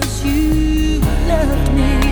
cause you loved me.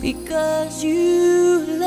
because you